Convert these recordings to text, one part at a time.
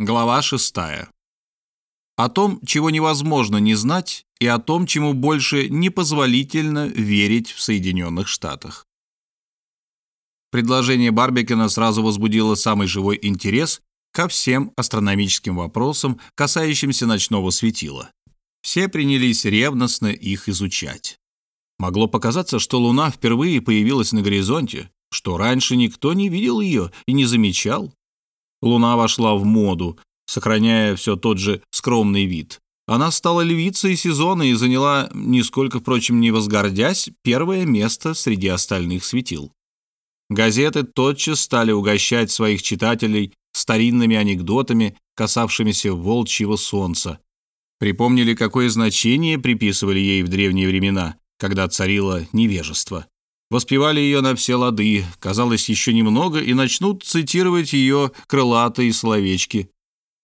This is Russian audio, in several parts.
Глава 6. О том, чего невозможно не знать, и о том, чему больше непозволительно верить в Соединенных Штатах. Предложение Барбикена сразу возбудило самый живой интерес ко всем астрономическим вопросам, касающимся ночного светила. Все принялись ревностно их изучать. Могло показаться, что Луна впервые появилась на горизонте, что раньше никто не видел ее и не замечал. Луна вошла в моду, сохраняя все тот же скромный вид. Она стала львицей сезона и заняла, нисколько, впрочем, не возгордясь, первое место среди остальных светил. Газеты тотчас стали угощать своих читателей старинными анекдотами, касавшимися волчьего солнца. Припомнили, какое значение приписывали ей в древние времена, когда царило невежество. Воспевали ее на все лады, казалось, еще немного, и начнут цитировать ее крылатые словечки.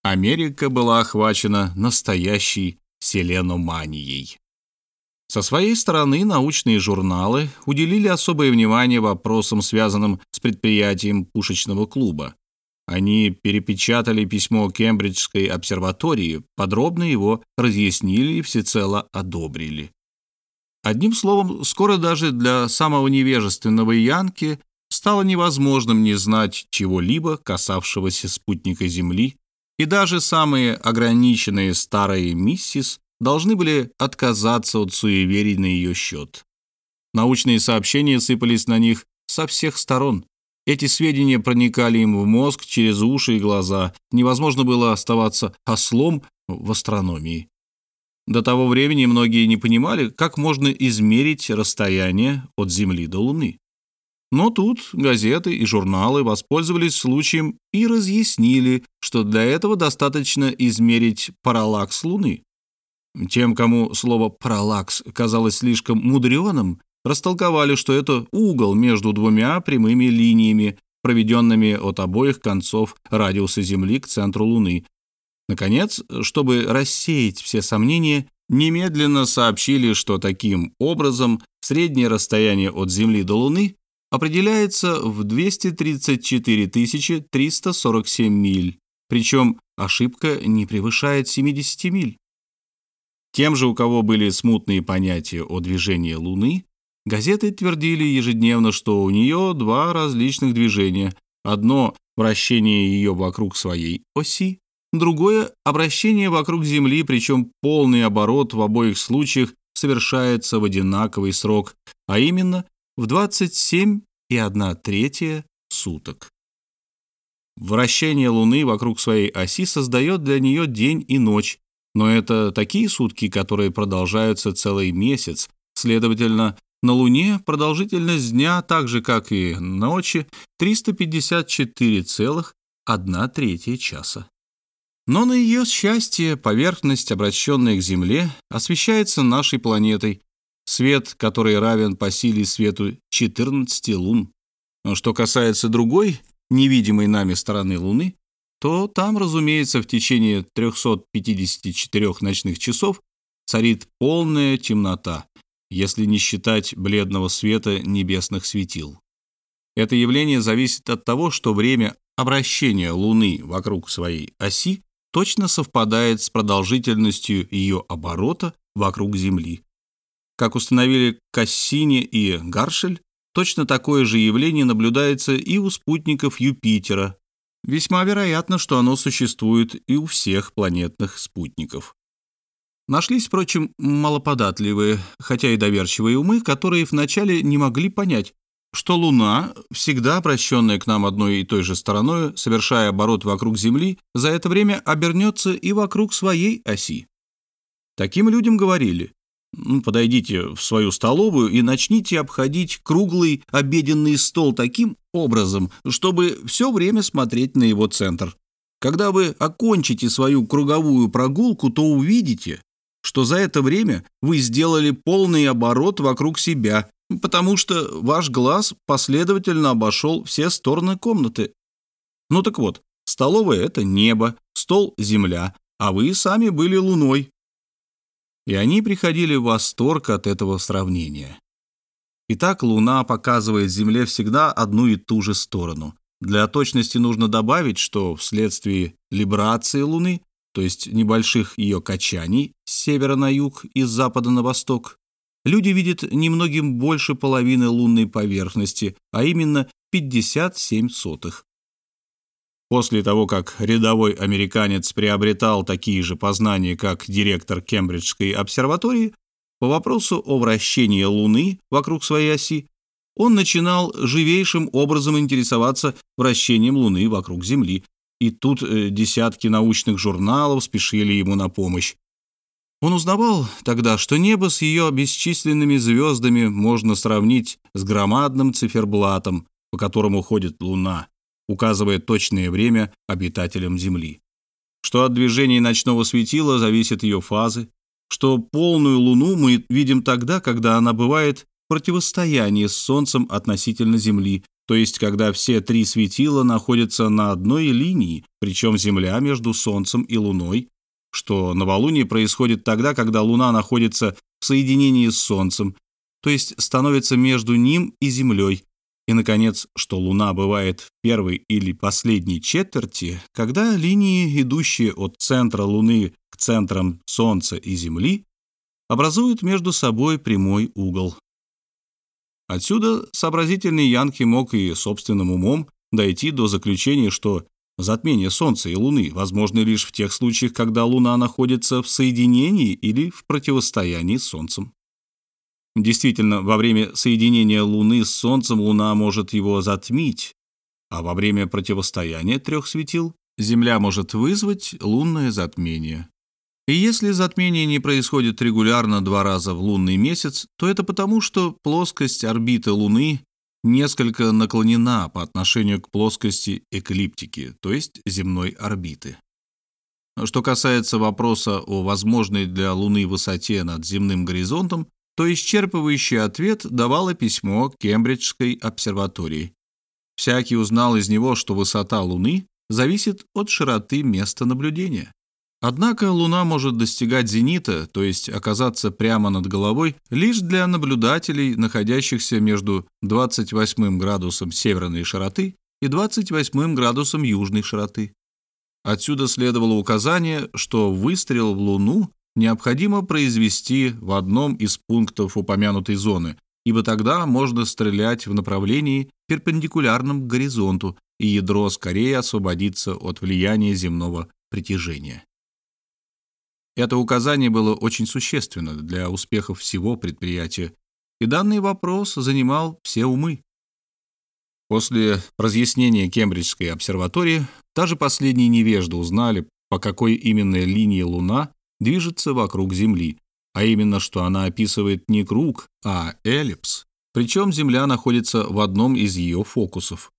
Америка была охвачена настоящей селеноманией. Со своей стороны научные журналы уделили особое внимание вопросам, связанным с предприятием пушечного клуба. Они перепечатали письмо Кембриджской обсерватории, подробно его разъяснили и всецело одобрили. Одним словом, скоро даже для самого невежественного Янки стало невозможным не знать чего-либо, касавшегося спутника Земли, и даже самые ограниченные старые миссис должны были отказаться от суеверий на ее счет. Научные сообщения сыпались на них со всех сторон. Эти сведения проникали им в мозг через уши и глаза. Невозможно было оставаться ослом в астрономии. До того времени многие не понимали, как можно измерить расстояние от Земли до Луны. Но тут газеты и журналы воспользовались случаем и разъяснили, что для этого достаточно измерить параллакс Луны. Тем, кому слово «параллакс» казалось слишком мудреным, растолковали, что это угол между двумя прямыми линиями, проведенными от обоих концов радиуса Земли к центру Луны, Наконец, чтобы рассеять все сомнения, немедленно сообщили, что таким образом среднее расстояние от Земли до Луны определяется в 234 347 миль, причем ошибка не превышает 70 миль. Тем же, у кого были смутные понятия о движении Луны, газеты твердили ежедневно, что у нее два различных движения. Одно – вращение ее вокруг своей оси, Другое — обращение вокруг Земли, причем полный оборот в обоих случаях совершается в одинаковый срок, а именно в 27 и 1 третья суток. Вращение Луны вокруг своей оси создает для нее день и ночь, но это такие сутки, которые продолжаются целый месяц. Следовательно, на Луне продолжительность дня, так же как и ночи, 354,1 третья часа. Но на ее счастье поверхность, обращенная к Земле, освещается нашей планетой, свет, который равен по силе свету 14 лун. Но что касается другой, невидимой нами стороны Луны, то там, разумеется, в течение 354 ночных часов царит полная темнота, если не считать бледного света небесных светил. Это явление зависит от того, что время обращения Луны вокруг своей оси точно совпадает с продолжительностью ее оборота вокруг Земли. Как установили Кассини и Гаршель, точно такое же явление наблюдается и у спутников Юпитера. Весьма вероятно, что оно существует и у всех планетных спутников. Нашлись, впрочем, малоподатливые, хотя и доверчивые умы, которые вначале не могли понять, что Луна, всегда обращенная к нам одной и той же стороной, совершая оборот вокруг Земли, за это время обернется и вокруг своей оси. Таким людям говорили, «Ну, подойдите в свою столовую и начните обходить круглый обеденный стол таким образом, чтобы все время смотреть на его центр. Когда вы окончите свою круговую прогулку, то увидите, что за это время вы сделали полный оборот вокруг себя потому что ваш глаз последовательно обошел все стороны комнаты. Ну так вот, столовая — это небо, стол — земля, а вы сами были луной. И они приходили в восторг от этого сравнения. Итак, луна показывает Земле всегда одну и ту же сторону. Для точности нужно добавить, что вследствие либрации Луны, то есть небольших ее качаний с севера на юг и с запада на восток, люди видят немногим больше половины лунной поверхности, а именно 57 сотых. После того, как рядовой американец приобретал такие же познания, как директор Кембриджской обсерватории, по вопросу о вращении Луны вокруг своей оси, он начинал живейшим образом интересоваться вращением Луны вокруг Земли, и тут э, десятки научных журналов спешили ему на помощь. Он узнавал тогда, что небо с ее бесчисленными звездами можно сравнить с громадным циферблатом, по которому ходит Луна, указывая точное время обитателям Земли. Что от движения ночного светила зависят ее фазы, что полную Луну мы видим тогда, когда она бывает противостоянии с Солнцем относительно Земли, то есть когда все три светила находятся на одной линии, причем Земля между Солнцем и Луной, что новолуние происходит тогда, когда Луна находится в соединении с Солнцем, то есть становится между ним и Землей, и, наконец, что Луна бывает в первой или последней четверти, когда линии, идущие от центра Луны к центрам Солнца и Земли, образуют между собой прямой угол. Отсюда сообразительный Янки мог и собственным умом дойти до заключения, что затмение Солнца и Луны возможно лишь в тех случаях, когда Луна находится в соединении или в противостоянии с Солнцем. Действительно, во время соединения Луны с Солнцем Луна может его затмить, а во время противостояния трех светил Земля может вызвать лунное затмение. И если затмение не происходит регулярно два раза в лунный месяц, то это потому, что плоскость орбиты Луны несколько наклонена по отношению к плоскости эклиптики, то есть земной орбиты. Что касается вопроса о возможной для Луны высоте над земным горизонтом, то исчерпывающий ответ давало письмо Кембриджской обсерватории. Всякий узнал из него, что высота Луны зависит от широты места наблюдения. Однако Луна может достигать зенита, то есть оказаться прямо над головой, лишь для наблюдателей, находящихся между 28 градусом северной широты и 28 градусом южной широты. Отсюда следовало указание, что выстрел в Луну необходимо произвести в одном из пунктов упомянутой зоны, ибо тогда можно стрелять в направлении, перпендикулярном к горизонту, и ядро скорее освободится от влияния земного притяжения. Это указание было очень существенно для успехов всего предприятия, и данный вопрос занимал все умы. После разъяснения Кембриджской обсерватории даже последние невежды узнали, по какой именно линии Луна движется вокруг Земли, а именно, что она описывает не круг, а эллипс, причем Земля находится в одном из ее фокусов.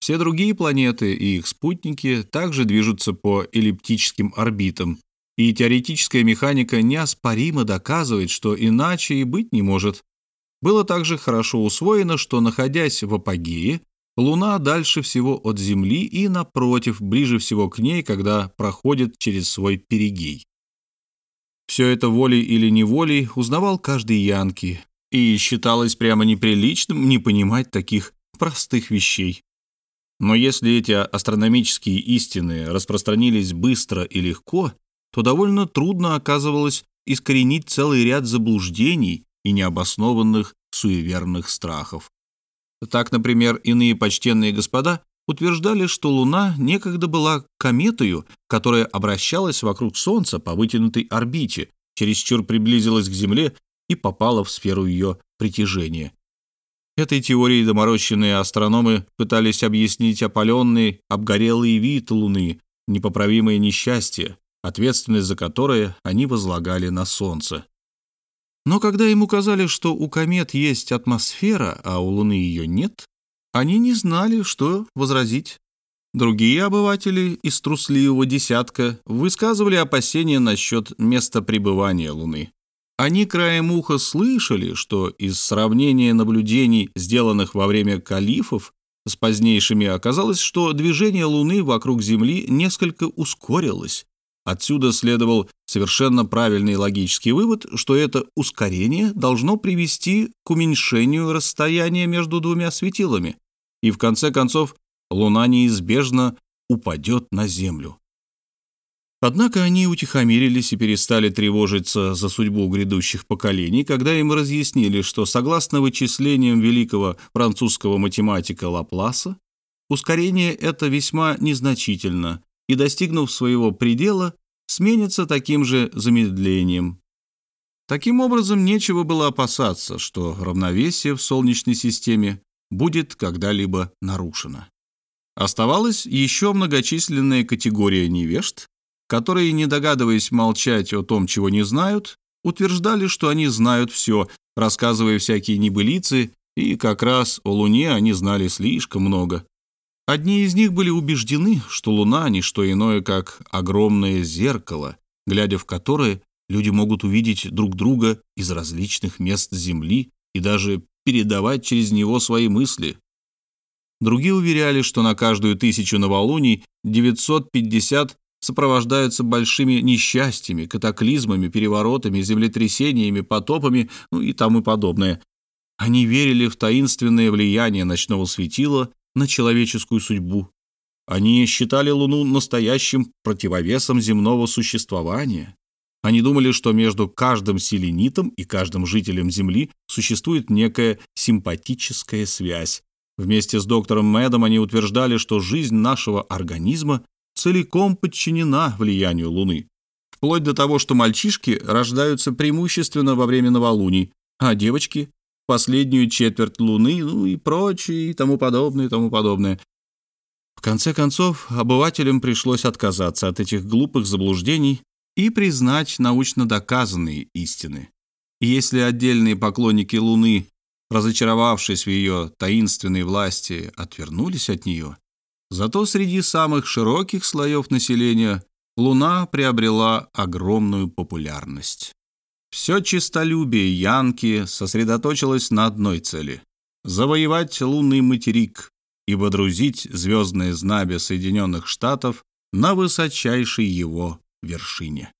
Все другие планеты и их спутники также движутся по эллиптическим орбитам, и теоретическая механика неоспоримо доказывает, что иначе и быть не может. Было также хорошо усвоено, что, находясь в апогее, Луна дальше всего от Земли и, напротив, ближе всего к ней, когда проходит через свой перигей. Все это волей или неволей узнавал каждый Янки, и считалось прямо неприличным не понимать таких простых вещей. Но если эти астрономические истины распространились быстро и легко, то довольно трудно оказывалось искоренить целый ряд заблуждений и необоснованных суеверных страхов. Так, например, иные почтенные господа утверждали, что Луна некогда была кометою, которая обращалась вокруг Солнца по вытянутой орбите, чересчур приблизилась к Земле и попала в сферу ее притяжения. Этой теорией доморощенные астрономы пытались объяснить опаленный, обгорелый вид Луны, непоправимое несчастье, ответственность за которое они возлагали на Солнце. Но когда им указали, что у комет есть атмосфера, а у Луны ее нет, они не знали, что возразить. Другие обыватели из трусливого десятка высказывали опасения насчет места пребывания Луны. Они краем уха слышали, что из сравнения наблюдений, сделанных во время калифов, с позднейшими оказалось, что движение Луны вокруг Земли несколько ускорилось, Отсюда следовал совершенно правильный логический вывод, что это ускорение должно привести к уменьшению расстояния между двумя светилами и, в конце концов, Луна неизбежно упадет на Землю. Однако они утихомирились и перестали тревожиться за судьбу грядущих поколений, когда им разъяснили, что согласно вычислениям великого французского математика Лапласа, ускорение это весьма незначительно и, достигнув своего предела, сменится таким же замедлением. Таким образом, нечего было опасаться, что равновесие в Солнечной системе будет когда-либо нарушено. Оставалась еще многочисленная категория невежд, которые, не догадываясь молчать о том, чего не знают, утверждали, что они знают все, рассказывая всякие небылицы, и как раз о Луне они знали слишком много. Одни из них были убеждены, что Луна – не что иное, как огромное зеркало, глядя в которое люди могут увидеть друг друга из различных мест Земли и даже передавать через него свои мысли. Другие уверяли, что на каждую тысячу новолуний 950 сопровождаются большими несчастьями, катаклизмами, переворотами, землетрясениями, потопами ну и тому подобное. Они верили в таинственное влияние ночного светила на человеческую судьбу. Они считали Луну настоящим противовесом земного существования. Они думали, что между каждым селенитом и каждым жителем Земли существует некая симпатическая связь. Вместе с доктором Мэдом они утверждали, что жизнь нашего организма целиком подчинена влиянию Луны. Вплоть до того, что мальчишки рождаются преимущественно во время новолуний, а девочки — последнюю четверть Луны, ну и прочее, и тому подобное, и тому подобное. В конце концов, обывателям пришлось отказаться от этих глупых заблуждений и признать научно доказанные истины. И если отдельные поклонники Луны, разочаровавшись в ее таинственной власти, отвернулись от нее, Зато среди самых широких слоев населения Луна приобрела огромную популярность. Все честолюбие Янки сосредоточилось на одной цели – завоевать лунный материк и водрузить звездное знамя Соединенных Штатов на высочайшей его вершине.